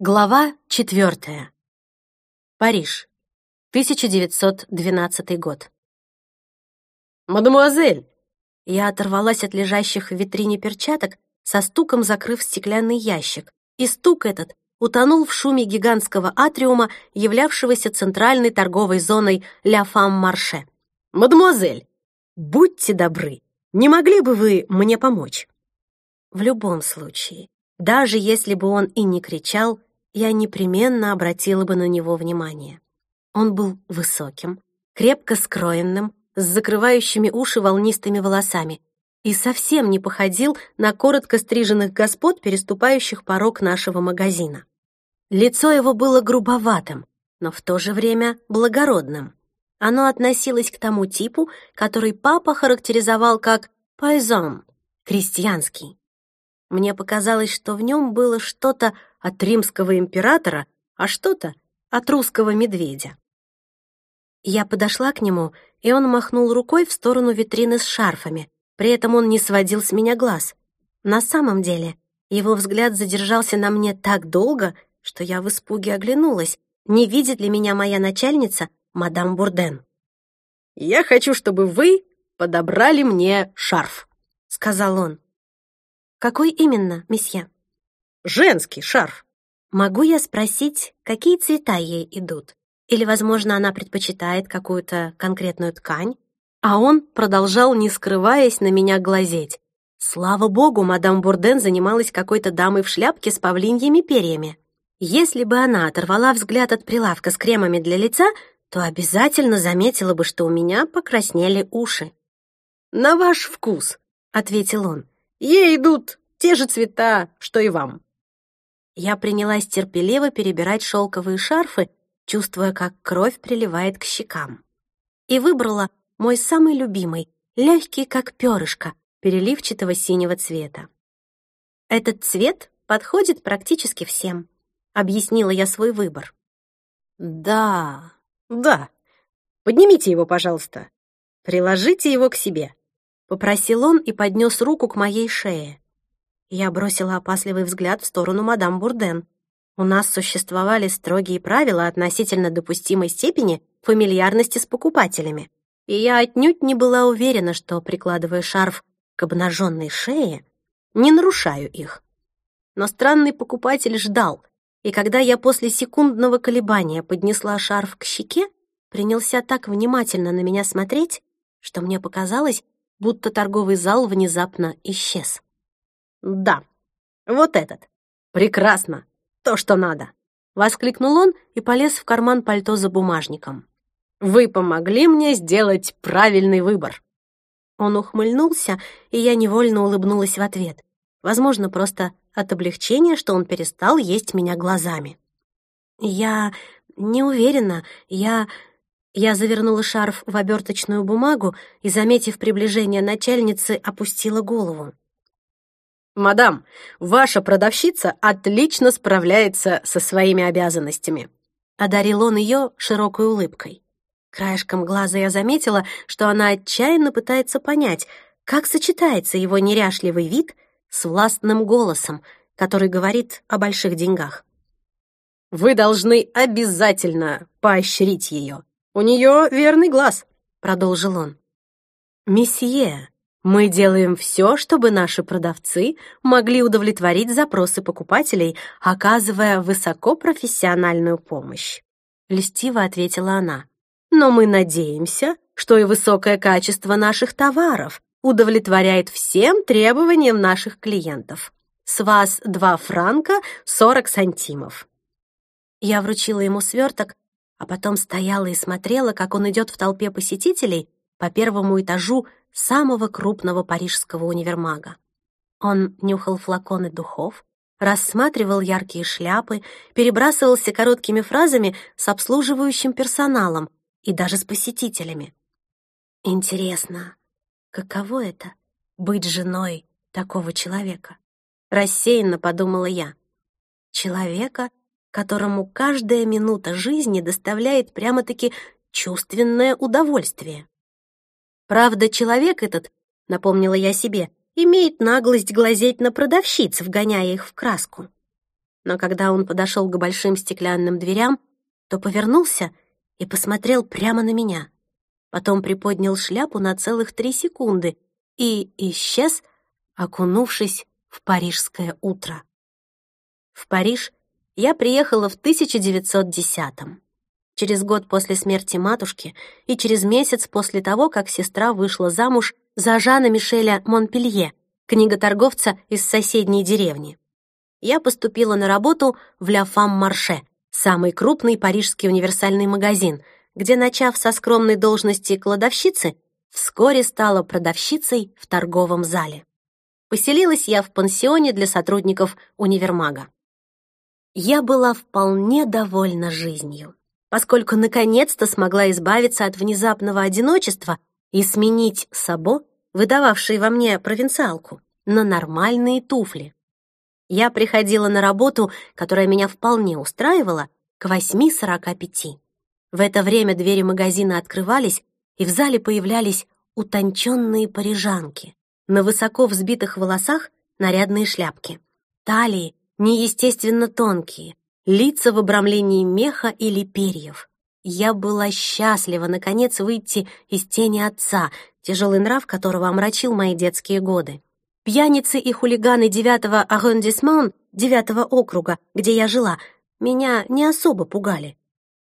Глава четвертая. Париж. 1912 год. «Мадемуазель!» Я оторвалась от лежащих в витрине перчаток, со стуком закрыв стеклянный ящик. И стук этот утонул в шуме гигантского атриума, являвшегося центральной торговой зоной «Ля Фам Марше». «Мадемуазель, будьте добры, не могли бы вы мне помочь?» В любом случае, даже если бы он и не кричал, я непременно обратила бы на него внимание. Он был высоким, крепко скроенным, с закрывающими уши волнистыми волосами и совсем не походил на коротко стриженных господ, переступающих порог нашего магазина. Лицо его было грубоватым, но в то же время благородным. Оно относилось к тому типу, который папа характеризовал как «пайзон» — крестьянский. Мне показалось, что в нем было что-то от римского императора, а что-то от русского медведя. Я подошла к нему, и он махнул рукой в сторону витрины с шарфами. При этом он не сводил с меня глаз. На самом деле, его взгляд задержался на мне так долго, что я в испуге оглянулась, не видит ли меня моя начальница, мадам Бурден. «Я хочу, чтобы вы подобрали мне шарф», — сказал он. «Какой именно, месье?» «Женский шарф». «Могу я спросить, какие цвета ей идут? Или, возможно, она предпочитает какую-то конкретную ткань?» А он продолжал, не скрываясь, на меня глазеть. Слава богу, мадам Бурден занималась какой-то дамой в шляпке с павлиньими перьями. Если бы она оторвала взгляд от прилавка с кремами для лица, то обязательно заметила бы, что у меня покраснели уши. «На ваш вкус», — ответил он. Ей идут те же цвета, что и вам». Я принялась терпеливо перебирать шелковые шарфы, чувствуя, как кровь приливает к щекам. И выбрала мой самый любимый, легкий, как перышко, переливчатого синего цвета. «Этот цвет подходит практически всем», — объяснила я свой выбор. «Да, да. Поднимите его, пожалуйста. Приложите его к себе. Попросил он и поднес руку к моей шее. Я бросила опасливый взгляд в сторону мадам Бурден. У нас существовали строгие правила относительно допустимой степени фамильярности с покупателями, и я отнюдь не была уверена, что, прикладывая шарф к обнаженной шее, не нарушаю их. Но странный покупатель ждал, и когда я после секундного колебания поднесла шарф к щеке, принялся так внимательно на меня смотреть, что мне показалось, будто торговый зал внезапно исчез. «Да, вот этот. Прекрасно. То, что надо!» Воскликнул он и полез в карман пальто за бумажником. «Вы помогли мне сделать правильный выбор!» Он ухмыльнулся, и я невольно улыбнулась в ответ. Возможно, просто от облегчения, что он перестал есть меня глазами. «Я не уверена. Я я завернула шарф в оберточную бумагу и, заметив приближение начальницы, опустила голову. «Мадам, ваша продавщица отлично справляется со своими обязанностями», одарил он ее широкой улыбкой. Краешком глаза я заметила, что она отчаянно пытается понять, как сочетается его неряшливый вид с властным голосом, который говорит о больших деньгах. «Вы должны обязательно поощрить ее. У нее верный глаз», — продолжил он. «Месье, мы делаем все, чтобы наши продавцы могли удовлетворить запросы покупателей, оказывая высокопрофессиональную помощь», — льстиво ответила она. «Но мы надеемся, что и высокое качество наших товаров удовлетворяет всем требованиям наших клиентов. С вас два франка сорок сантимов». Я вручила ему сверток, а потом стояла и смотрела, как он идет в толпе посетителей по первому этажу самого крупного парижского универмага. Он нюхал флаконы духов, рассматривал яркие шляпы, перебрасывался короткими фразами с обслуживающим персоналом и даже с посетителями. Интересно, каково это — быть женой такого человека? Рассеянно подумала я. Человека, которому каждая минута жизни доставляет прямо-таки чувственное удовольствие. Правда, человек этот, напомнила я себе, имеет наглость глазеть на продавщиц, вгоняя их в краску. Но когда он подошел к большим стеклянным дверям, то повернулся и посмотрел прямо на меня. Потом приподнял шляпу на целых три секунды и исчез, окунувшись в парижское утро. В Париж я приехала в 1910-м, через год после смерти матушки и через месяц после того, как сестра вышла замуж за Жана Мишеля Монпелье, книготорговца из соседней деревни. Я поступила на работу в Ля Фам Марше, самый крупный парижский универсальный магазин, где, начав со скромной должности кладовщицы, вскоре стала продавщицей в торговом зале. Поселилась я в пансионе для сотрудников универмага. Я была вполне довольна жизнью, поскольку наконец-то смогла избавиться от внезапного одиночества и сменить сабо, выдававшие во мне провинциалку, на нормальные туфли. Я приходила на работу, которая меня вполне устраивала, к 8.45. В это время двери магазина открывались, и в зале появлялись утонченные парижанки. На высоко взбитых волосах нарядные шляпки. Талии неестественно тонкие, лица в обрамлении меха или перьев. Я была счастлива, наконец, выйти из тени отца, тяжелый нрав которого омрачил мои детские годы. Пьяницы и хулиганы девятого аррондисмон, девятого округа, где я жила, меня не особо пугали.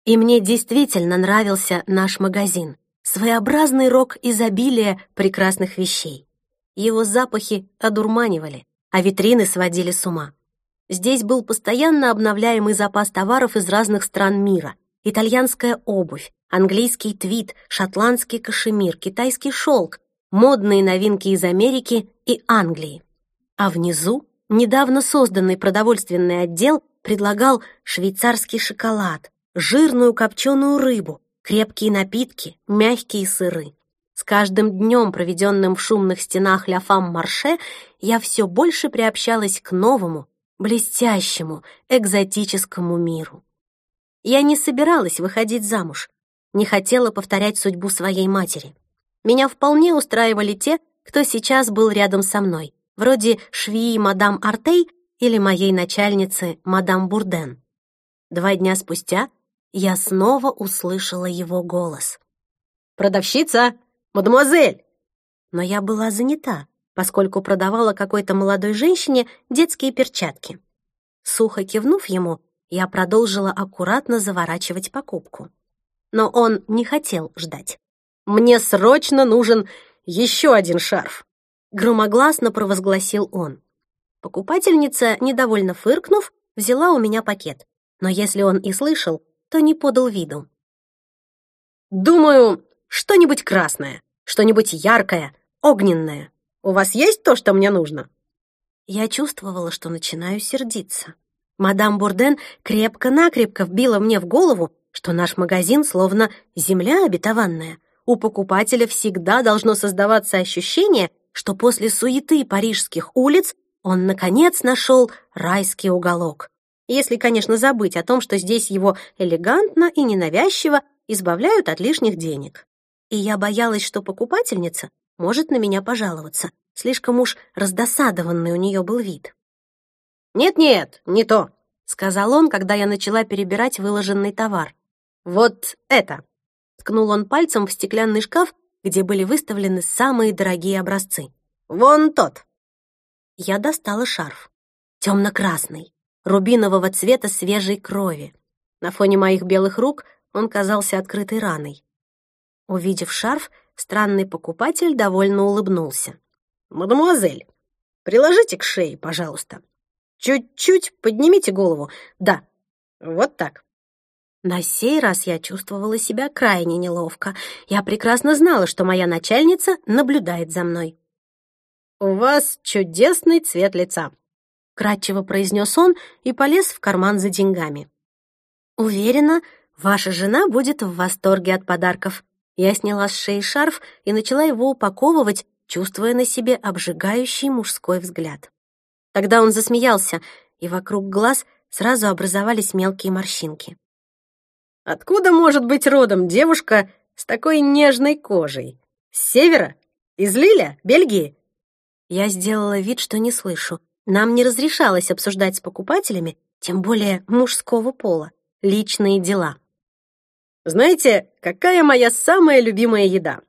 И мне действительно нравился наш магазин. Своеобразный рок изобилия прекрасных вещей. Его запахи одурманивали, а витрины сводили с ума. Здесь был постоянно обновляемый запас товаров из разных стран мира. Итальянская обувь, английский твит, шотландский кашемир, китайский шелк, модные новинки из Америки и Англии. А внизу недавно созданный продовольственный отдел предлагал швейцарский шоколад, жирную копченую рыбу, крепкие напитки, мягкие сыры. С каждым днем, проведенным в шумных стенах Ля Фам Марше, я все больше приобщалась к новому, блестящему, экзотическому миру. Я не собиралась выходить замуж, не хотела повторять судьбу своей матери. Меня вполне устраивали те, кто сейчас был рядом со мной, вроде швеи мадам Артей или моей начальницы мадам Бурден. Два дня спустя я снова услышала его голос. «Продавщица! Мадемуазель!» Но я была занята, поскольку продавала какой-то молодой женщине детские перчатки. Сухо кивнув ему, я продолжила аккуратно заворачивать покупку. Но он не хотел ждать. «Мне срочно нужен еще один шарф!» Громогласно провозгласил он. Покупательница, недовольно фыркнув, взяла у меня пакет. Но если он и слышал, то не подал виду. «Думаю, что-нибудь красное, что-нибудь яркое, огненное. У вас есть то, что мне нужно?» Я чувствовала, что начинаю сердиться. Мадам Бурден крепко-накрепко вбила мне в голову, что наш магазин словно земля обетованная. У покупателя всегда должно создаваться ощущение, что после суеты парижских улиц он, наконец, нашел райский уголок. Если, конечно, забыть о том, что здесь его элегантно и ненавязчиво избавляют от лишних денег. И я боялась, что покупательница может на меня пожаловаться. Слишком уж раздосадованный у нее был вид. «Нет-нет, не то», — сказал он, когда я начала перебирать выложенный товар. «Вот это!» — ткнул он пальцем в стеклянный шкаф, где были выставлены самые дорогие образцы. «Вон тот!» Я достала шарф. Темно-красный, рубинового цвета свежей крови. На фоне моих белых рук он казался открытой раной. Увидев шарф, Странный покупатель довольно улыбнулся. «Мадемуазель, приложите к шее, пожалуйста. Чуть-чуть поднимите голову. Да, вот так». На сей раз я чувствовала себя крайне неловко. Я прекрасно знала, что моя начальница наблюдает за мной. «У вас чудесный цвет лица», — кратчево произнес он и полез в карман за деньгами. «Уверена, ваша жена будет в восторге от подарков», я сняла с шеи шарф и начала его упаковывать, чувствуя на себе обжигающий мужской взгляд. Тогда он засмеялся, и вокруг глаз сразу образовались мелкие морщинки. «Откуда может быть родом девушка с такой нежной кожей? С севера? Из Лиля, Бельгии?» Я сделала вид, что не слышу. Нам не разрешалось обсуждать с покупателями тем более мужского пола, личные дела. Знаете, какая моя самая любимая еда?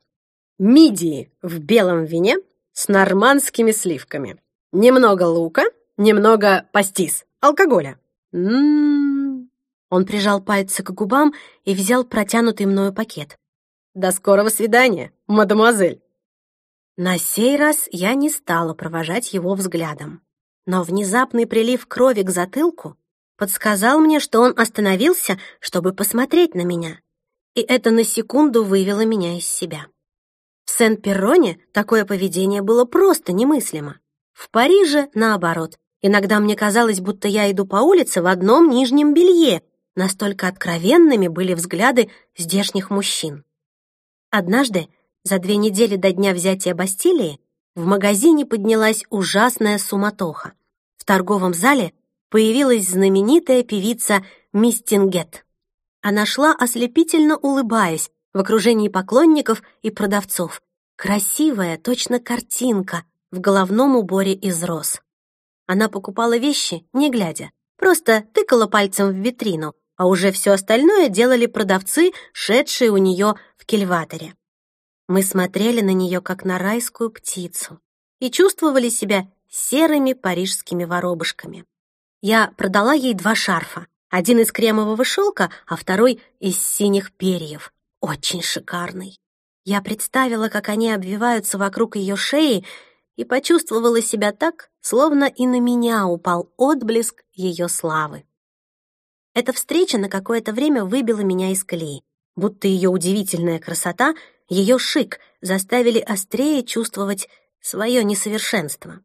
Мидии в белом вине с нормандскими сливками. Немного лука, немного пастис, алкоголя. М-м-м. Он прижал пальцы к губам и взял протянутый мною пакет. До скорого свидания, мадемуазель. На сей раз я не стала провожать его взглядом. Но внезапный прилив крови к затылку подсказал мне, что он остановился, чтобы посмотреть на меня. И это на секунду вывело меня из себя. В Сен-Перроне такое поведение было просто немыслимо. В Париже, наоборот, иногда мне казалось, будто я иду по улице в одном нижнем белье, настолько откровенными были взгляды здешних мужчин. Однажды за две недели до дня взятия Бастилии в магазине поднялась ужасная суматоха. В торговом зале появилась знаменитая певица Мистингет. Она шла, ослепительно улыбаясь, в окружении поклонников и продавцов. Красивая, точно картинка, в головном уборе из роз. Она покупала вещи, не глядя, просто тыкала пальцем в витрину, а уже все остальное делали продавцы, шедшие у нее в кельваторе. Мы смотрели на нее, как на райскую птицу, и чувствовали себя серыми парижскими воробушками. Я продала ей два шарфа, один из кремового шелка, а второй из синих перьев, очень шикарный. Я представила, как они обвиваются вокруг ее шеи, и почувствовала себя так, словно и на меня упал отблеск ее славы. Эта встреча на какое-то время выбила меня из колеи, будто ее удивительная красота ее шик заставили острее чувствовать свое несовершенство.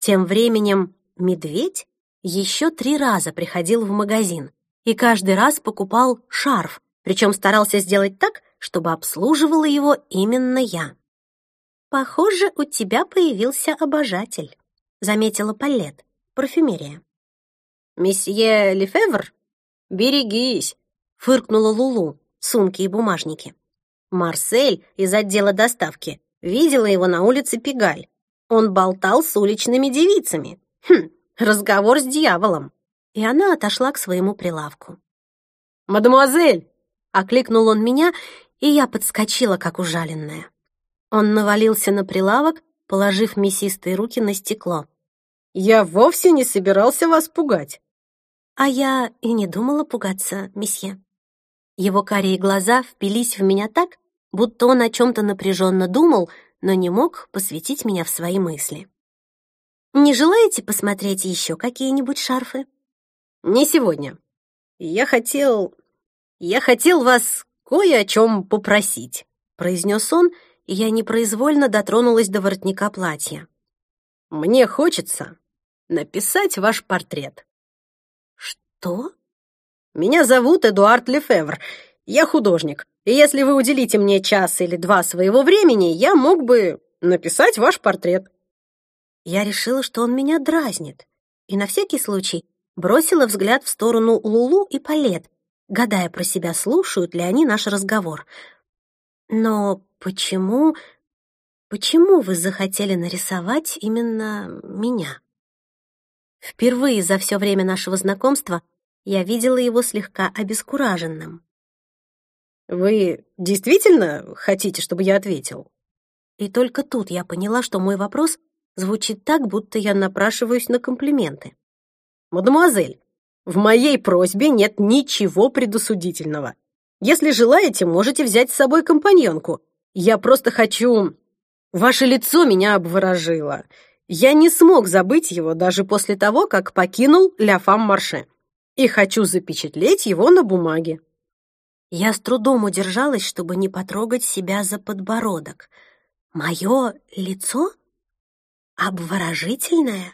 Тем временем медведь еще три раза приходил в магазин и каждый раз покупал шарф, причем старался сделать так, чтобы обслуживала его именно я. «Похоже, у тебя появился обожатель», — заметила Палет, парфюмерия. «Месье Лефевр? Берегись!» — фыркнула Лулу, сумки и бумажники. Марсель из отдела доставки видела его на улице Пегаль. Он болтал с уличными девицами. Хм, разговор с дьяволом. И она отошла к своему прилавку. «Мадемуазель!» — окликнул он меня, и я подскочила, как ужаленная. Он навалился на прилавок, положив мясистые руки на стекло. «Я вовсе не собирался вас пугать». «А я и не думала пугаться, месье». Его карие глаза впились в меня так, будто он о чем-то напряженно думал, но не мог посвятить меня в свои мысли. «Не желаете посмотреть еще какие-нибудь шарфы?» «Не сегодня. Я хотел... Я хотел вас кое о чем попросить», — произнес он, и я непроизвольно дотронулась до воротника платья. «Мне хочется написать ваш портрет». «Что?» Меня зовут Эдуард Лефевр. Я художник. И если вы уделите мне час или два своего времени, я мог бы написать ваш портрет». Я решила, что он меня дразнит, и на всякий случай бросила взгляд в сторону Лулу и Палет, гадая про себя, слушают ли они наш разговор. «Но почему... почему вы захотели нарисовать именно меня?» Впервые за все время нашего знакомства я видела его слегка обескураженным. «Вы действительно хотите, чтобы я ответил?» И только тут я поняла, что мой вопрос звучит так, будто я напрашиваюсь на комплименты. «Мадемуазель, в моей просьбе нет ничего предосудительного. Если желаете, можете взять с собой компаньонку. Я просто хочу... Ваше лицо меня обворожило. Я не смог забыть его даже после того, как покинул Ля Фам Марше и хочу запечатлеть его на бумаге». Я с трудом удержалась, чтобы не потрогать себя за подбородок. Мое лицо? Обворожительное?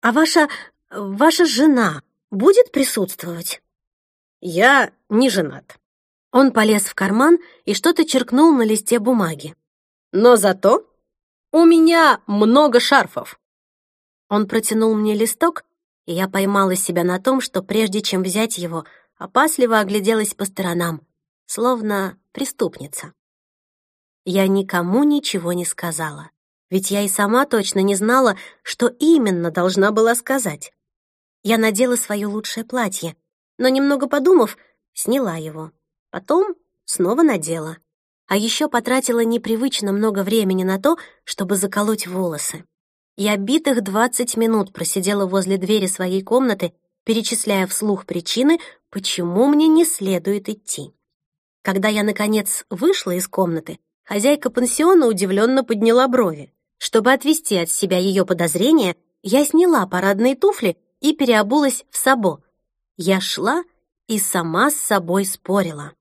А ваша... ваша жена будет присутствовать? Я не женат. Он полез в карман и что-то черкнул на листе бумаги. Но зато у меня много шарфов. Он протянул мне листок, и я поймала себя на том, что прежде чем взять его, опасливо огляделась по сторонам, словно преступница. Я никому ничего не сказала, ведь я и сама точно не знала, что именно должна была сказать. Я надела свое лучшее платье, но, немного подумав, сняла его. Потом снова надела. А еще потратила непривычно много времени на то, чтобы заколоть волосы. Я битых 20 минут просидела возле двери своей комнаты, перечисляя вслух причины, почему мне не следует идти. Когда я, наконец, вышла из комнаты, хозяйка пансиона удивленно подняла брови. Чтобы отвести от себя ее подозрения, я сняла парадные туфли и переобулась в сабо. Я шла и сама с собой спорила.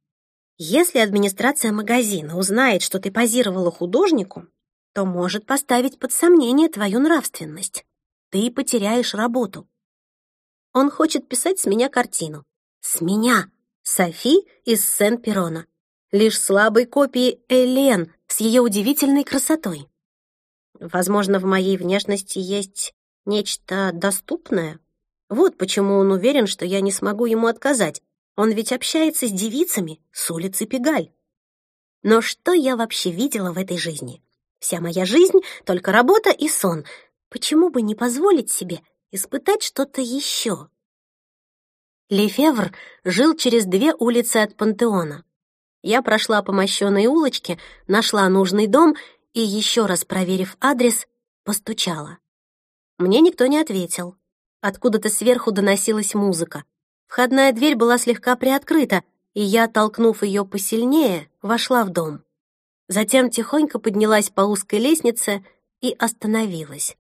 Если администрация магазина узнает, что ты позировала художнику, то может поставить под сомнение твою нравственность. Ты потеряешь работу. Он хочет писать с меня картину. С меня, Софи из Сен-Перона. Лишь слабой копии Элен с ее удивительной красотой. Возможно, в моей внешности есть нечто доступное. Вот почему он уверен, что я не смогу ему отказать. Он ведь общается с девицами с улицы Пегаль. Но что я вообще видела в этой жизни? Вся моя жизнь — только работа и сон. Почему бы не позволить себе испытать что-то еще? Лефевр жил через две улицы от Пантеона. Я прошла по мощенной улочке, нашла нужный дом и, еще раз проверив адрес, постучала. Мне никто не ответил. Откуда-то сверху доносилась музыка. Входная дверь была слегка приоткрыта, и я, толкнув ее посильнее, вошла в дом. Затем тихонько поднялась по узкой лестнице и остановилась.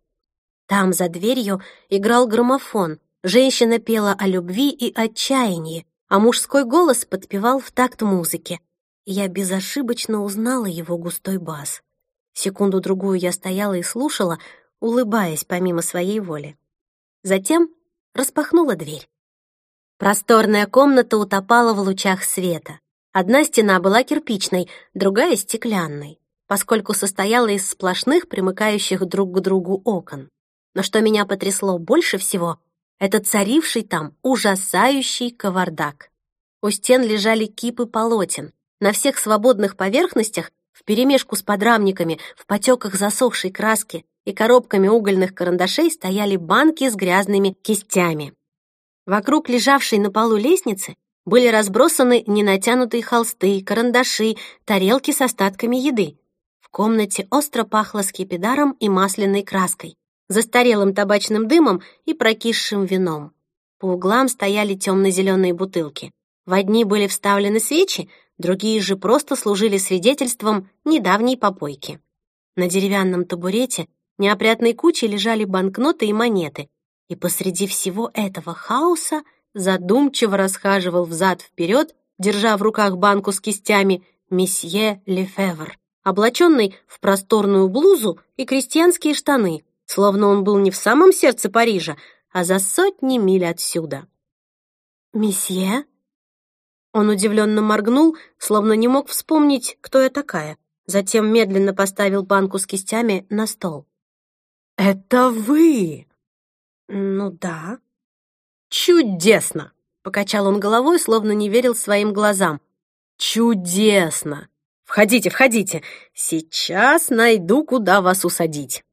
Там, за дверью, играл граммофон. Женщина пела о любви и отчаянии, а мужской голос подпевал в такт музыки. Я безошибочно узнала его густой бас. Секунду-другую я стояла и слушала, улыбаясь помимо своей воли. Затем распахнула дверь. Просторная комната утопала в лучах света. Одна стена была кирпичной, другая — стеклянной, поскольку состояла из сплошных, примыкающих друг к другу окон. Но что меня потрясло больше всего — это царивший там ужасающий кавардак. У стен лежали кипы полотен. На всех свободных поверхностях Вперемешку с подрамниками, в потеках засохшей краски и коробками угольных карандашей стояли банки с грязными кистями. Вокруг лежавшей на полу лестницы были разбросаны ненатянутые холсты, карандаши, тарелки с остатками еды. В комнате остро пахло скипидаром и масляной краской, застарелым табачным дымом и прокисшим вином. По углам стояли темно-зеленые бутылки. В одни были вставлены свечи, другие же просто служили свидетельством недавней попойки. На деревянном табурете неопрятной кучей лежали банкноты и монеты, и посреди всего этого хаоса задумчиво расхаживал взад-вперед, держа в руках банку с кистями, месье Лефевр, облаченный в просторную блузу и крестьянские штаны, словно он был не в самом сердце Парижа, а за сотни миль отсюда. «Месье?» Он удивленно моргнул, словно не мог вспомнить, кто я такая. Затем медленно поставил банку с кистями на стол. «Это вы?» «Ну да». «Чудесно!» — покачал он головой, словно не верил своим глазам. «Чудесно! Входите, входите! Сейчас найду, куда вас усадить!»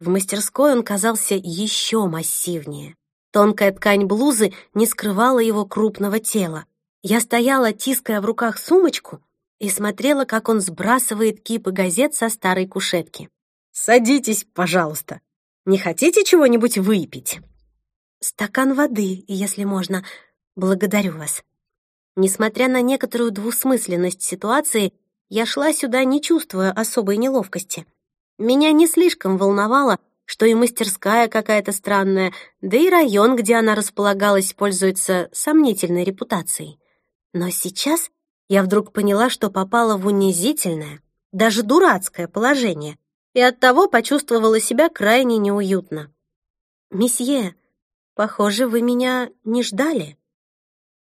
В мастерской он казался еще массивнее. Тонкая ткань блузы не скрывала его крупного тела. Я стояла, тиская в руках сумочку, и смотрела, как он сбрасывает кипы газет со старой кушетки. «Садитесь, пожалуйста. Не хотите чего-нибудь выпить?» «Стакан воды, если можно. Благодарю вас». Несмотря на некоторую двусмысленность ситуации, я шла сюда, не чувствуя особой неловкости. Меня не слишком волновало, что и мастерская какая-то странная, да и район, где она располагалась, пользуется сомнительной репутацией. Но сейчас я вдруг поняла, что попала в унизительное, даже дурацкое положение, и оттого почувствовала себя крайне неуютно. «Месье, похоже, вы меня не ждали».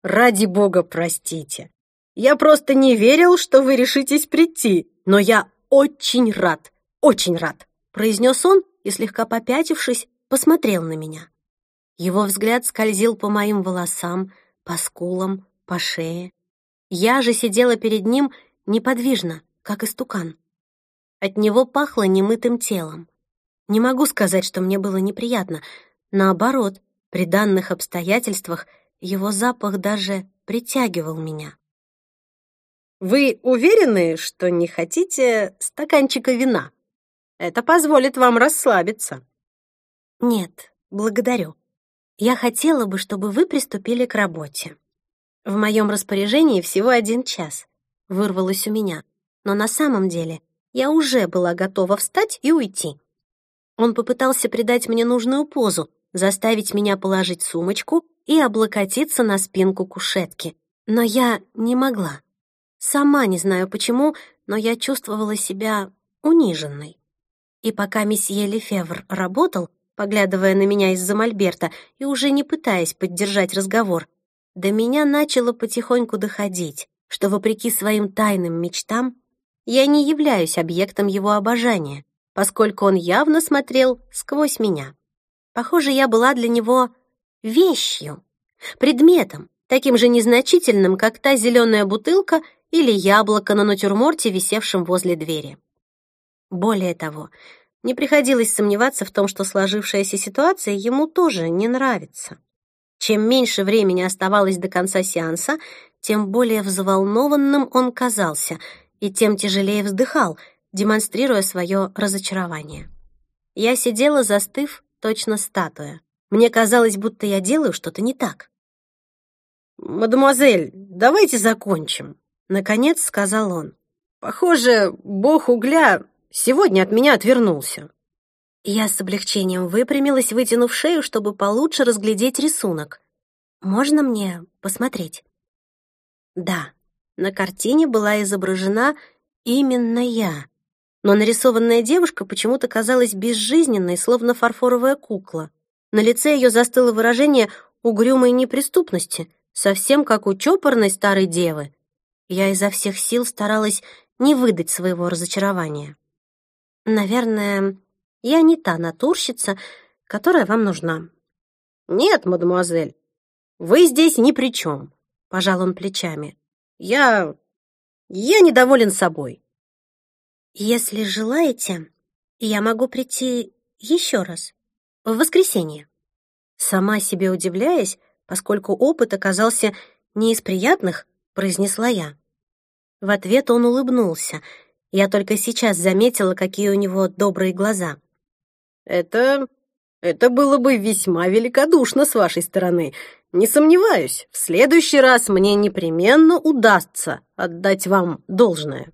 «Ради бога, простите. Я просто не верил, что вы решитесь прийти, но я очень рад, очень рад», произнес он и, слегка попятившись, посмотрел на меня. Его взгляд скользил по моим волосам, по скулам, по шее. Я же сидела перед ним неподвижно, как истукан. От него пахло немытым телом. Не могу сказать, что мне было неприятно. Наоборот, При данных обстоятельствах его запах даже притягивал меня. «Вы уверены, что не хотите стаканчика вина? Это позволит вам расслабиться». «Нет, благодарю. Я хотела бы, чтобы вы приступили к работе. В моем распоряжении всего один час», — вырвалось у меня. Но на самом деле я уже была готова встать и уйти. Он попытался придать мне нужную позу, заставить меня положить сумочку и облокотиться на спинку кушетки. Но я не могла. Сама не знаю почему, но я чувствовала себя униженной. И пока месье Лефевр работал, поглядывая на меня из-за мольберта и уже не пытаясь поддержать разговор, до меня начало потихоньку доходить, что, вопреки своим тайным мечтам, я не являюсь объектом его обожания, поскольку он явно смотрел сквозь меня. Похоже, я была для него вещью, предметом, таким же незначительным, как та зеленая бутылка или яблоко на натюрморте, висевшем возле двери. Более того, не приходилось сомневаться в том, что сложившаяся ситуация ему тоже не нравится. Чем меньше времени оставалось до конца сеанса, тем более взволнованным он казался и тем тяжелее вздыхал, демонстрируя свое разочарование. Я сидела, застыв, точно статуя. Мне казалось, будто я делаю что-то не так. «Мадемуазель, давайте закончим», — наконец сказал он. «Похоже, бог угля сегодня от меня отвернулся». Я с облегчением выпрямилась, вытянув шею, чтобы получше разглядеть рисунок. «Можно мне посмотреть?» Да, на картине была изображена именно я, но нарисованная девушка почему-то казалась безжизненной, словно фарфоровая кукла. На лице ее застыло выражение угрюмой неприступности, совсем как у чопорной старой девы. Я изо всех сил старалась не выдать своего разочарования. Наверное, я не та натурщица, которая вам нужна. Нет, мадемуазель, вы здесь ни при чем, пожал он плечами. Я... я недоволен собой. Если желаете, я могу прийти еще раз, в воскресенье. Сама себе удивляясь, поскольку опыт оказался не из приятных, произнесла я. В ответ он улыбнулся. Я только сейчас заметила, какие у него добрые глаза. «Это... это было бы весьма великодушно с вашей стороны. Не сомневаюсь, в следующий раз мне непременно удастся отдать вам должное».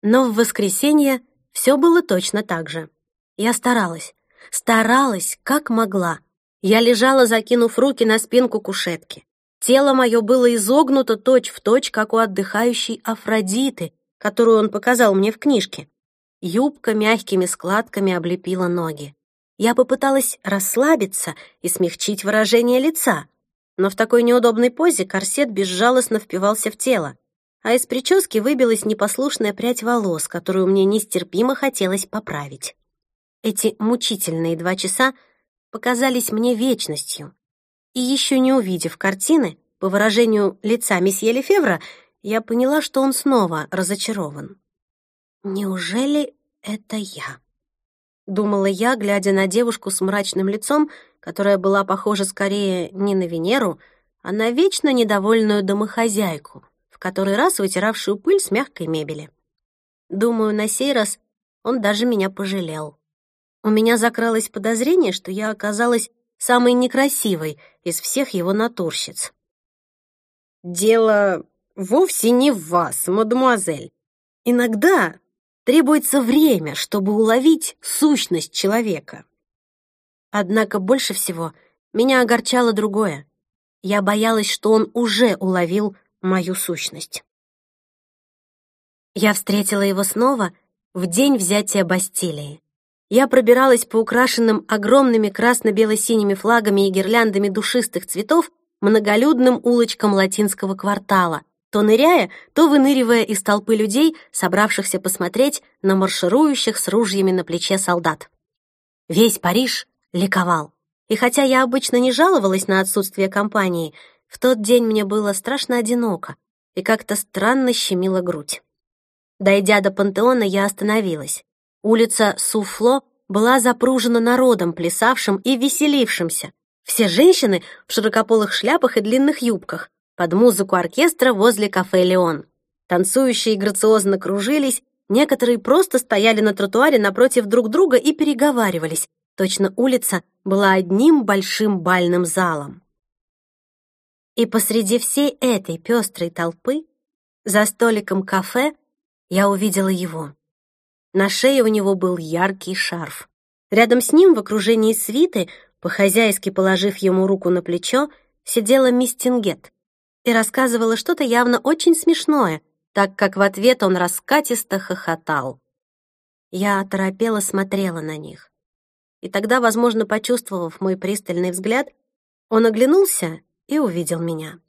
Но в воскресенье все было точно так же. Я старалась, старалась, как могла. Я лежала, закинув руки на спинку кушетки. Тело мое было изогнуто точь-в-точь, точь, как у отдыхающей Афродиты, которую он показал мне в книжке. Юбка мягкими складками облепила ноги. Я попыталась расслабиться и смягчить выражение лица, но в такой неудобной позе корсет безжалостно впивался в тело а из прически выбилась непослушная прядь волос, которую мне нестерпимо хотелось поправить. Эти мучительные два часа показались мне вечностью. И еще не увидев картины, по выражению лица месье Лефевра, я поняла, что он снова разочарован. «Неужели это я?» Думала я, глядя на девушку с мрачным лицом, которая была похожа скорее не на Венеру, а на вечно недовольную домохозяйку, в который раз вытиравшую пыль с мягкой мебели. Думаю, на сей раз он даже меня пожалел. У меня закралось подозрение, что я оказалась самой некрасивой из всех его натурщиц. «Дело вовсе не в вас, мадемуазель. Иногда требуется время, чтобы уловить сущность человека». Однако больше всего меня огорчало другое. Я боялась, что он уже уловил мою сущность. Я встретила его снова в день взятия Бастилии. Я пробиралась по украшенным огромными красно-бело-синими флагами и гирляндами душистых цветов многолюдным улочкам латинского квартала, то ныряя, то выныривая из толпы людей, собравшихся посмотреть на марширующих с ружьями на плече солдат. Весь Париж ликовал. И хотя я обычно не жаловалась на отсутствие компании, в тот день мне было страшно одиноко и как-то странно щемила грудь. Дойдя до пантеона, я остановилась. Улица Суфло была запружена народом, плясавшим и веселившимся. Все женщины в широкополых шляпах и длинных юбках, под музыку оркестра возле кафе «Леон». Танцующие грациозно кружились, некоторые просто стояли на тротуаре напротив друг друга и переговаривались. Точно улица была одним большим бальным залом. И посреди всей этой пестрой толпы, за столиком кафе, я увидела его. На шее у него был яркий шарф. Рядом с ним, в окружении свиты, по-хозяйски положив ему руку на плечо, сидела мисс Тингет и рассказывала что-то явно очень смешное, так как в ответ он раскатисто хохотал. Я оторопела смотрела на них. И тогда, возможно, почувствовав мой пристальный взгляд, он оглянулся и увидел меня.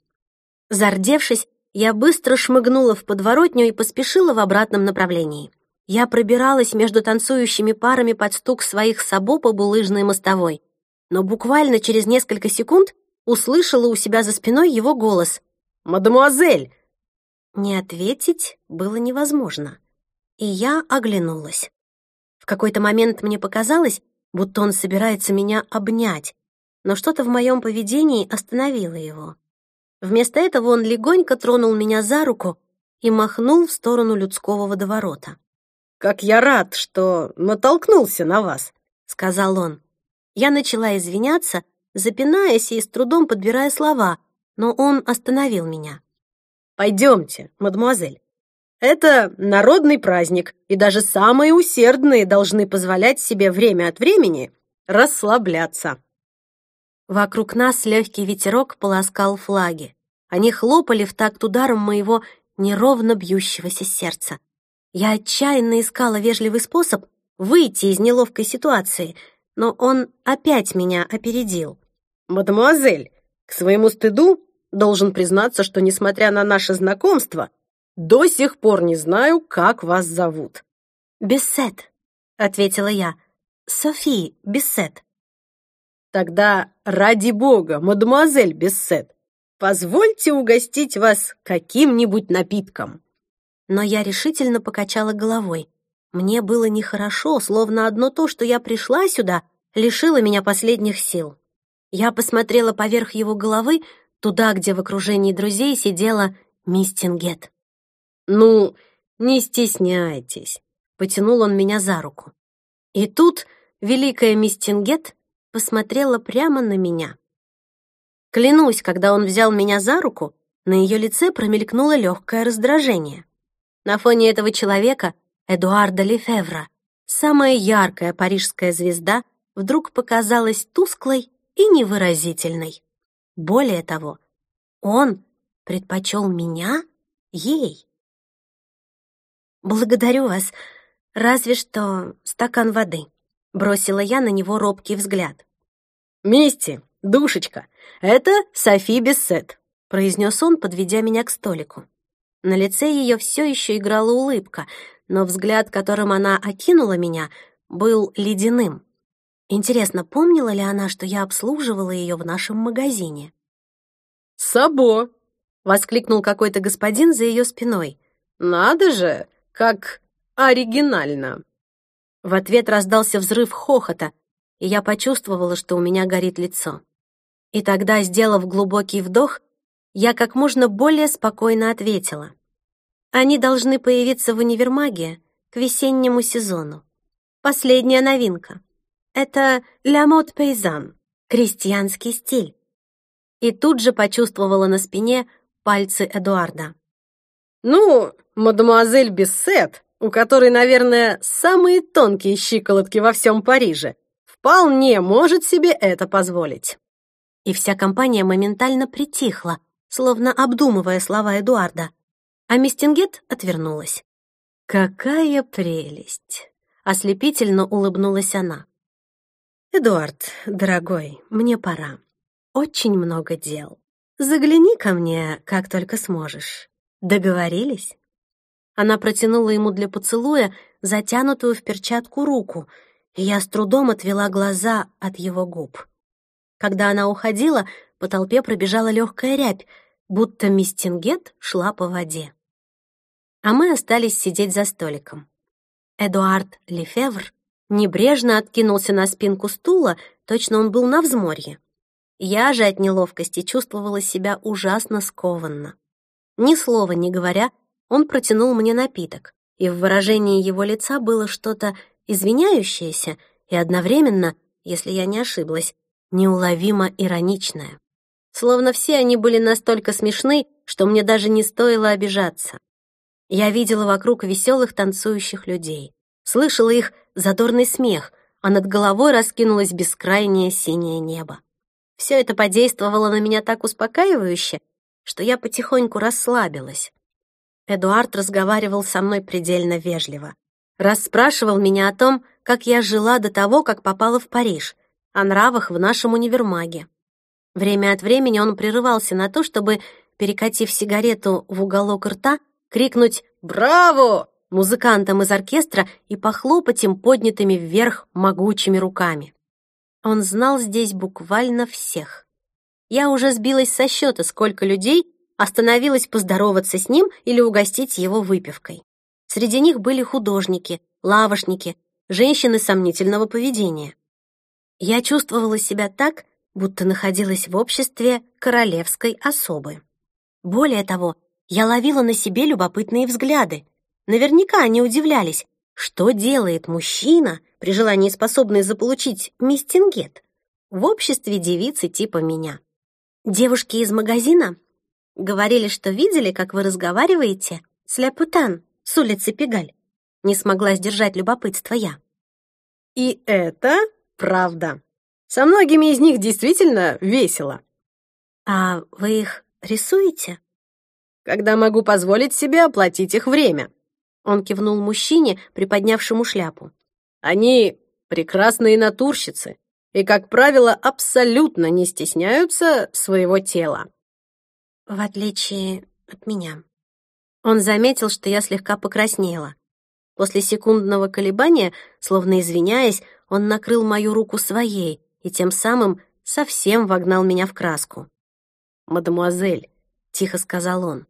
Зардевшись, я быстро шмыгнула в подворотню и поспешила в обратном направлении. Я пробиралась между танцующими парами под стук своих сабо по булыжной мостовой, но буквально через несколько секунд услышала у себя за спиной его голос. «Мадемуазель!» Не ответить было невозможно, и я оглянулась. В какой-то момент мне показалось, будто он собирается меня обнять, но что-то в моем поведении остановило его. Вместо этого он легонько тронул меня за руку и махнул в сторону людского водоворота. «Как я рад, что натолкнулся на вас», — сказал он. Я начала извиняться, запинаясь и с трудом подбирая слова, но он остановил меня. «Пойдемте, мадемуазель. Это народный праздник, и даже самые усердные должны позволять себе время от времени расслабляться». Вокруг нас легкий ветерок полоскал флаги. Они хлопали в такт ударом моего неровно бьющегося сердца. Я отчаянно искала вежливый способ выйти из неловкой ситуации, но он опять меня опередил. «Мадемуазель, к своему стыду должен признаться, что, несмотря на наше знакомство, до сих пор не знаю, как вас зовут». «Бессет», — ответила я. «Софи Бессет». Тогда, ради бога, мадемуазель Бессет, позвольте угостить вас каким-нибудь напитком. Но я решительно покачала головой. Мне было нехорошо, словно одно то, что я пришла сюда, лишило меня последних сил. Я посмотрела поверх его головы, туда, где в окружении друзей сидела мисс Тингет. «Ну, не стесняйтесь», — потянул он меня за руку. И тут великая мисс Тингет посмотрела прямо на меня. Клянусь, когда он взял меня за руку, на ее лице промелькнуло легкое раздражение. На фоне этого человека, Эдуарда Лефевра, самая яркая парижская звезда вдруг показалась тусклой и невыразительной. Более того, он предпочел меня ей. «Благодарю вас, разве что стакан воды», Бросила я на него робкий взгляд. «Мисти, душечка, это Софи Бессет», произнес он, подведя меня к столику. На лице ее все еще играла улыбка, но взгляд, которым она окинула меня, был ледяным. Интересно, помнила ли она, что я обслуживала ее в нашем магазине? «Сабо!» — воскликнул какой-то господин за ее спиной. «Надо же, как оригинально!» В ответ раздался взрыв хохота, и я почувствовала, что у меня горит лицо. И тогда, сделав глубокий вдох, я как можно более спокойно ответила. Они должны появиться в универмаге к весеннему сезону. Последняя новинка. Это «Ля мод пейзан» — крестьянский стиль. И тут же почувствовала на спине пальцы Эдуарда. «Ну, мадемуазель Бессет, у которой, наверное, самые тонкие щиколотки во всем Париже, вполне может себе это позволить. И вся компания моментально притихла, словно обдумывая слова Эдуарда, а Мистингет отвернулась. «Какая прелесть!» — ослепительно улыбнулась она. «Эдуард, дорогой, мне пора. Очень много дел. Загляни ко мне, как только сможешь. Договорились?» Она протянула ему для поцелуя затянутую в перчатку руку, и я с трудом отвела глаза от его губ. Когда она уходила, по толпе пробежала легкая рябь, будто мистингет шла по воде. А мы остались сидеть за столиком. Эдуард Лефевр небрежно откинулся на спинку стула, точно он был на взморье. Я же от неловкости чувствовала себя ужасно скованно. Ни слова не говоря, он протянул мне напиток, и в выражении его лица было что-то извиняющееся и одновременно, если я не ошиблась, неуловимо ироничное. Словно все они были настолько смешны, что мне даже не стоило обижаться. Я видела вокруг веселых танцующих людей, слышала их задорный смех, а над головой раскинулось бескрайнее синее небо. Все это подействовало на меня так успокаивающе, что я потихоньку расслабилась. Эдуард разговаривал со мной предельно вежливо. Расспрашивал меня о том, как я жила до того, как попала в Париж, о нравах в нашем универмаге. Время от времени он прерывался на то, чтобы, перекатив сигарету в уголок рта, крикнуть «Браво!» Музыкантам из оркестра и похлопать им поднятыми вверх могучими руками. Он знал здесь буквально всех. Я уже сбилась со счета, сколько людей остановилось поздороваться с ним или угостить его выпивкой. Среди них были художники, лавошники, женщины сомнительного поведения. Я чувствовала себя так, будто находилась в обществе королевской особы. Более того, я ловила на себе любопытные взгляды. Наверняка они удивлялись, что делает мужчина, при желании способный заполучить мистингет, в обществе девицы типа меня. Девушки из магазина говорили, что видели, как вы разговариваете с Ляпутан с улицы Пегаль. Не смогла сдержать любопытство я. И это правда. Со многими из них действительно весело. А вы их рисуете? Когда могу позволить себе оплатить их время. Он кивнул мужчине, приподнявшему шляпу. Они прекрасные натурщицы и, как правило, абсолютно не стесняются своего тела. В отличие от меня. Он заметил, что я слегка покраснела. После секундного колебания, словно извиняясь, он накрыл мою руку своей и тем самым совсем вогнал меня в краску. «Мадемуазель», — тихо сказал он, —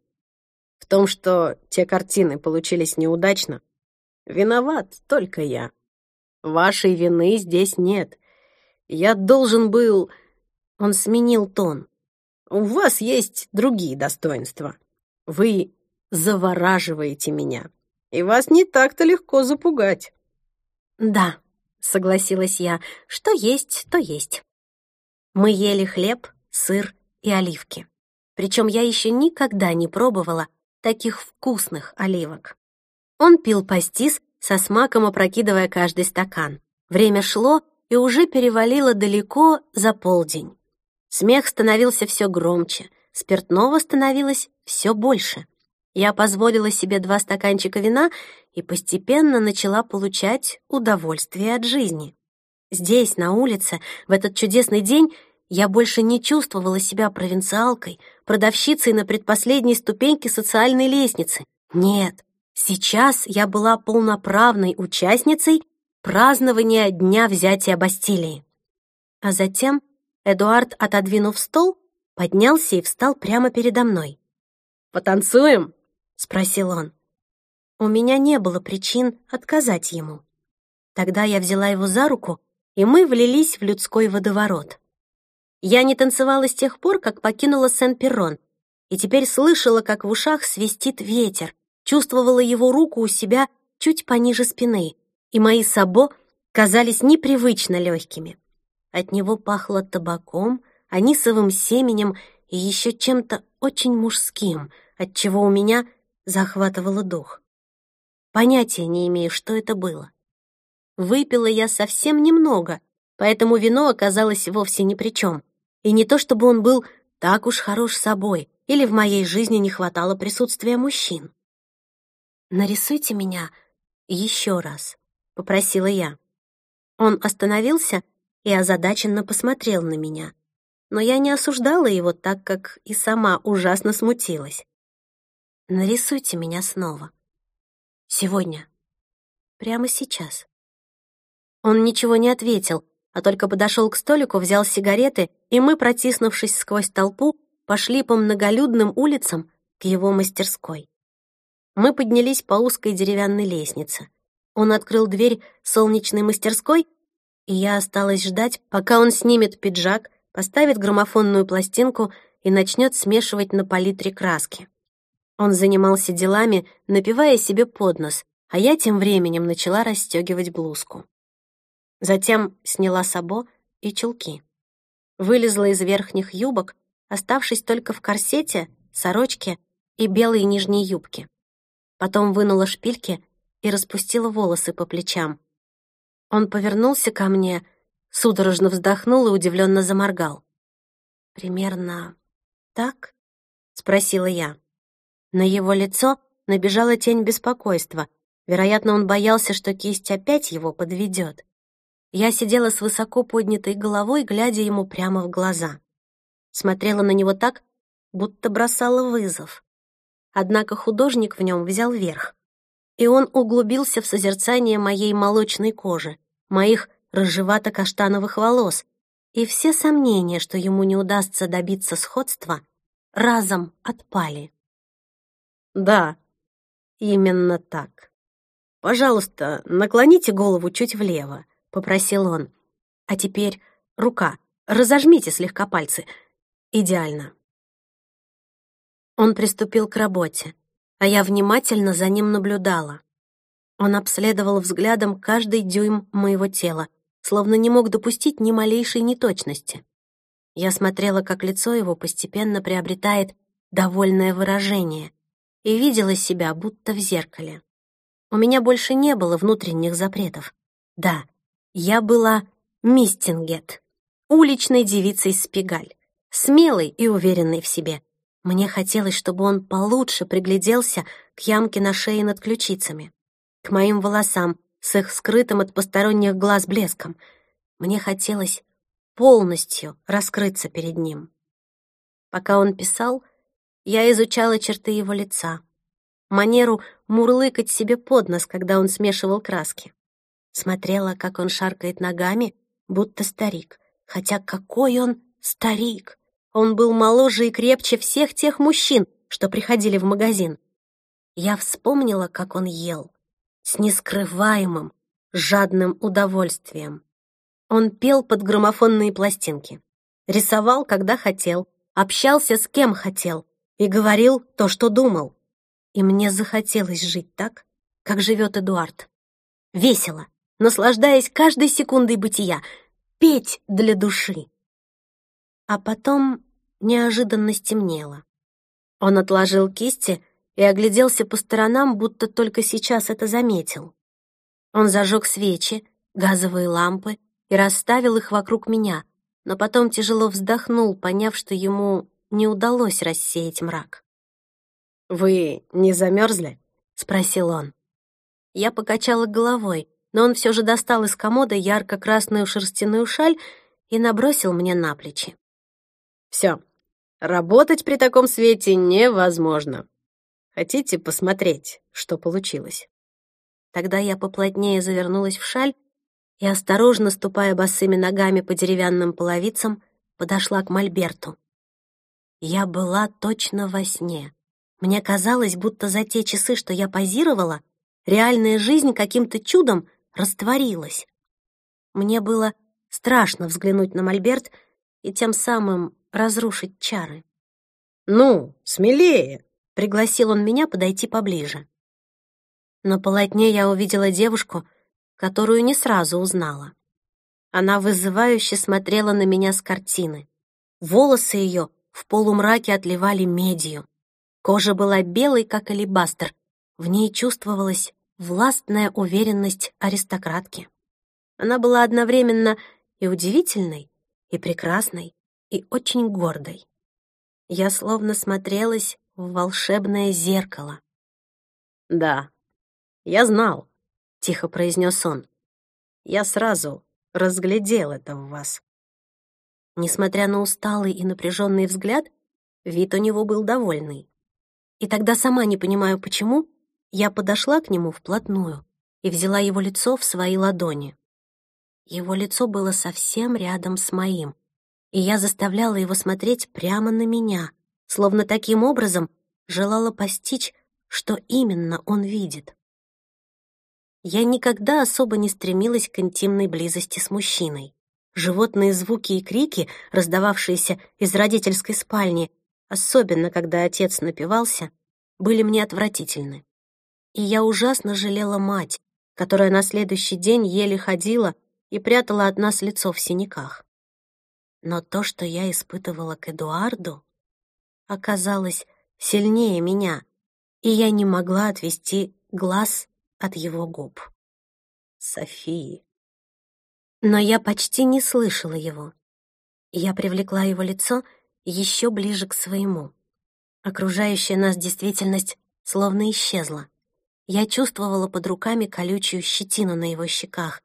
«в том, что те картины получились неудачно, виноват только я. Вашей вины здесь нет. Я должен был...» Он сменил тон. «У вас есть другие достоинства. Вы завораживаете меня, и вас не так-то легко запугать». «Да», — согласилась я, — «что есть, то есть». Мы ели хлеб, сыр и оливки. Причем я еще никогда не пробовала таких вкусных оливок. Он пил пастис, со смаком опрокидывая каждый стакан. Время шло, и уже перевалило далеко за полдень. Смех становился все громче, спиртного становилось все больше. Я позволила себе два стаканчика вина и постепенно начала получать удовольствие от жизни. Здесь, на улице, в этот чудесный день я больше не чувствовала себя провинциалкой, продавщицей на предпоследней ступеньке социальной лестницы. Нет, сейчас я была полноправной участницей празднования Дня взятия Бастилии. А затем Эдуард, отодвинув стол, поднялся и встал прямо передо мной. «Потанцуем?» — спросил он. У меня не было причин отказать ему. Тогда я взяла его за руку, и мы влились в людской водоворот. Я не танцевала с тех пор, как покинула Сен-Перрон, и теперь слышала, как в ушах свистит ветер, чувствовала его руку у себя чуть пониже спины, и мои сабо казались непривычно легкими. От него пахло табаком, анисовым семенем и еще чем-то очень мужским, от чего у меня захватывало дух. Понятия не имею, что это было. Выпила я совсем немного, поэтому вино оказалось вовсе ни при чем. И не то чтобы он был так уж хорош собой, или в моей жизни не хватало присутствия мужчин. «Нарисуйте меня еще раз», — попросила я. Он остановился и озадаченно посмотрел на меня. Но я не осуждала его, так как и сама ужасно смутилась. Нарисуйте меня снова. Сегодня. Прямо сейчас. Он ничего не ответил, а только подошел к столику, взял сигареты, и мы, протиснувшись сквозь толпу, пошли по многолюдным улицам к его мастерской. Мы поднялись по узкой деревянной лестнице. Он открыл дверь солнечной мастерской, и я осталась ждать, пока он снимет пиджак, поставит граммофонную пластинку и начнет смешивать на палитре краски. Он занимался делами, напивая себе под нос, а я тем временем начала расстегивать блузку. Затем сняла сабо и чулки. Вылезла из верхних юбок, оставшись только в корсете, сорочке и белой нижней юбке. Потом вынула шпильки и распустила волосы по плечам. Он повернулся ко мне, судорожно вздохнул и удивленно заморгал. «Примерно так?» — спросила я. На его лицо набежала тень беспокойства. Вероятно, он боялся, что кисть опять его подведет. Я сидела с высоко поднятой головой, глядя ему прямо в глаза. Смотрела на него так, будто бросала вызов. Однако художник в нем взял верх, и он углубился в созерцание моей молочной кожи, моих рыжевато-каштановых волос, и все сомнения, что ему не удастся добиться сходства, разом отпали. Да, именно так. Пожалуйста, наклоните голову чуть влево, попросил он. А теперь рука. Разожмите слегка пальцы. Идеально. Он приступил к работе, а я внимательно за ним наблюдала. Он обследовал взглядом каждый дюйм моего тела, словно не мог допустить ни малейшей неточности. Я смотрела, как лицо его постепенно приобретает довольное выражение, и видела себя будто в зеркале. У меня больше не было внутренних запретов. Да, я была Мистингет, уличной девицей Спигаль, смелой и уверенной в себе. Мне хотелось, чтобы он получше пригляделся к ямке на шее над ключицами, к моим волосам с их скрытым от посторонних глаз блеском. Мне хотелось полностью раскрыться перед ним. Пока он писал, я изучала черты его лица, манеру мурлыкать себе под нос, когда он смешивал краски. Смотрела, как он шаркает ногами, будто старик. Хотя какой он старик! Он был моложе и крепче всех тех мужчин, что приходили в магазин. Я вспомнила, как он ел. С нескрываемым, жадным удовольствием. Он пел под граммофонные пластинки. Рисовал, когда хотел, общался с кем хотел, и говорил то, что думал. И мне захотелось жить так, как живет Эдуард. Весело, наслаждаясь каждой секундой бытия, петь для души. А потом неожиданно стемнело. Он отложил кисти и огляделся по сторонам, будто только сейчас это заметил. Он зажег свечи, газовые лампы и расставил их вокруг меня, но потом тяжело вздохнул, поняв, что ему не удалось рассеять мрак. «Вы не замерзли?» — спросил он. Я покачала головой, но он все же достал из комода ярко-красную шерстяную шаль и набросил мне на плечи. «Все, работать при таком свете невозможно. Хотите посмотреть, что получилось?» Тогда я поплотнее завернулась в шаль и, осторожно ступая босыми ногами по деревянным половицам, подошла к Мольберту. Я была точно во сне. Мне казалось, будто за те часы, что я позировала, реальная жизнь каким-то чудом растворилась. Мне было страшно взглянуть на Мольберт и тем самым разрушить чары. «Ну, смелее!» — пригласил он меня подойти поближе. На полотне я увидела девушку, которую не сразу узнала. Она вызывающе смотрела на меня с картины. Волосы ее — в полумраке отливали медью. Кожа была белой, как алебастр. В ней чувствовалась властная уверенность аристократки. Она была одновременно и удивительной, и прекрасной, и очень гордой. Я словно смотрелась в волшебное зеркало. «Да, я знал», — тихо произнес он. «Я сразу разглядел это в вас». Несмотря на усталый и напряженный взгляд, вид у него был довольный. И тогда сама не понимаю, почему, я подошла к нему вплотную и взяла его лицо в свои ладони. Его лицо было совсем рядом с моим, и я заставляла его смотреть прямо на меня, словно таким образом желала постичь, что именно он видит. Я никогда особо не стремилась к интимной близости с мужчиной. Животные звуки и крики, раздававшиеся из родительской спальни, особенно когда отец напивался, были мне отвратительны. И я ужасно жалела мать, которая на следующий день еле ходила и прятала от нас лицо в синяках. Но то, что я испытывала к Эдуарду, оказалось сильнее меня, и я не могла отвести глаз от его губ. Софии. Но я почти не слышала его. Я привлекла его лицо еще ближе к своему. Окружающая нас действительность словно исчезла. Я чувствовала под руками колючую щетину на его щеках,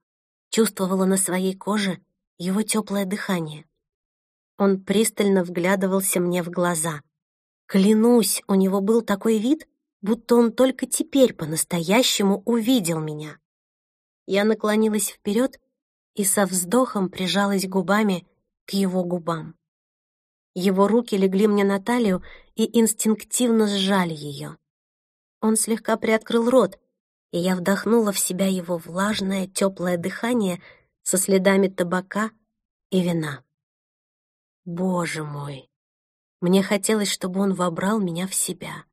чувствовала на своей коже его теплое дыхание. Он пристально вглядывался мне в глаза. Клянусь, у него был такой вид, будто он только теперь по-настоящему увидел меня. Я наклонилась вперед и со вздохом прижалась губами к его губам. Его руки легли мне на талию и инстинктивно сжали ее. Он слегка приоткрыл рот, и я вдохнула в себя его влажное, теплое дыхание со следами табака и вина. Боже мой! Мне хотелось, чтобы он вобрал меня в себя.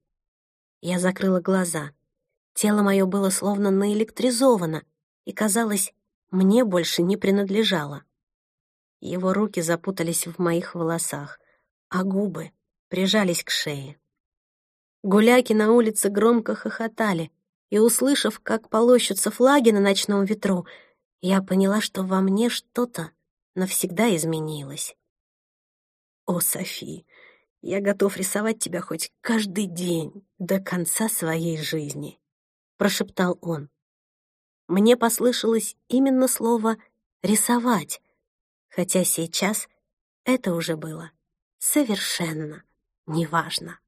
Я закрыла глаза. Тело мое было словно наэлектризовано, и, казалось, мне больше не принадлежало. Его руки запутались в моих волосах, а губы прижались к шее. Гуляки на улице громко хохотали, и, услышав, как полощутся флаги на ночном ветру, я поняла, что во мне что-то навсегда изменилось. «О, Софи, я готов рисовать тебя хоть каждый день до конца своей жизни», — прошептал он. Мне послышалось именно слово «рисовать», хотя сейчас это уже было совершенно неважно.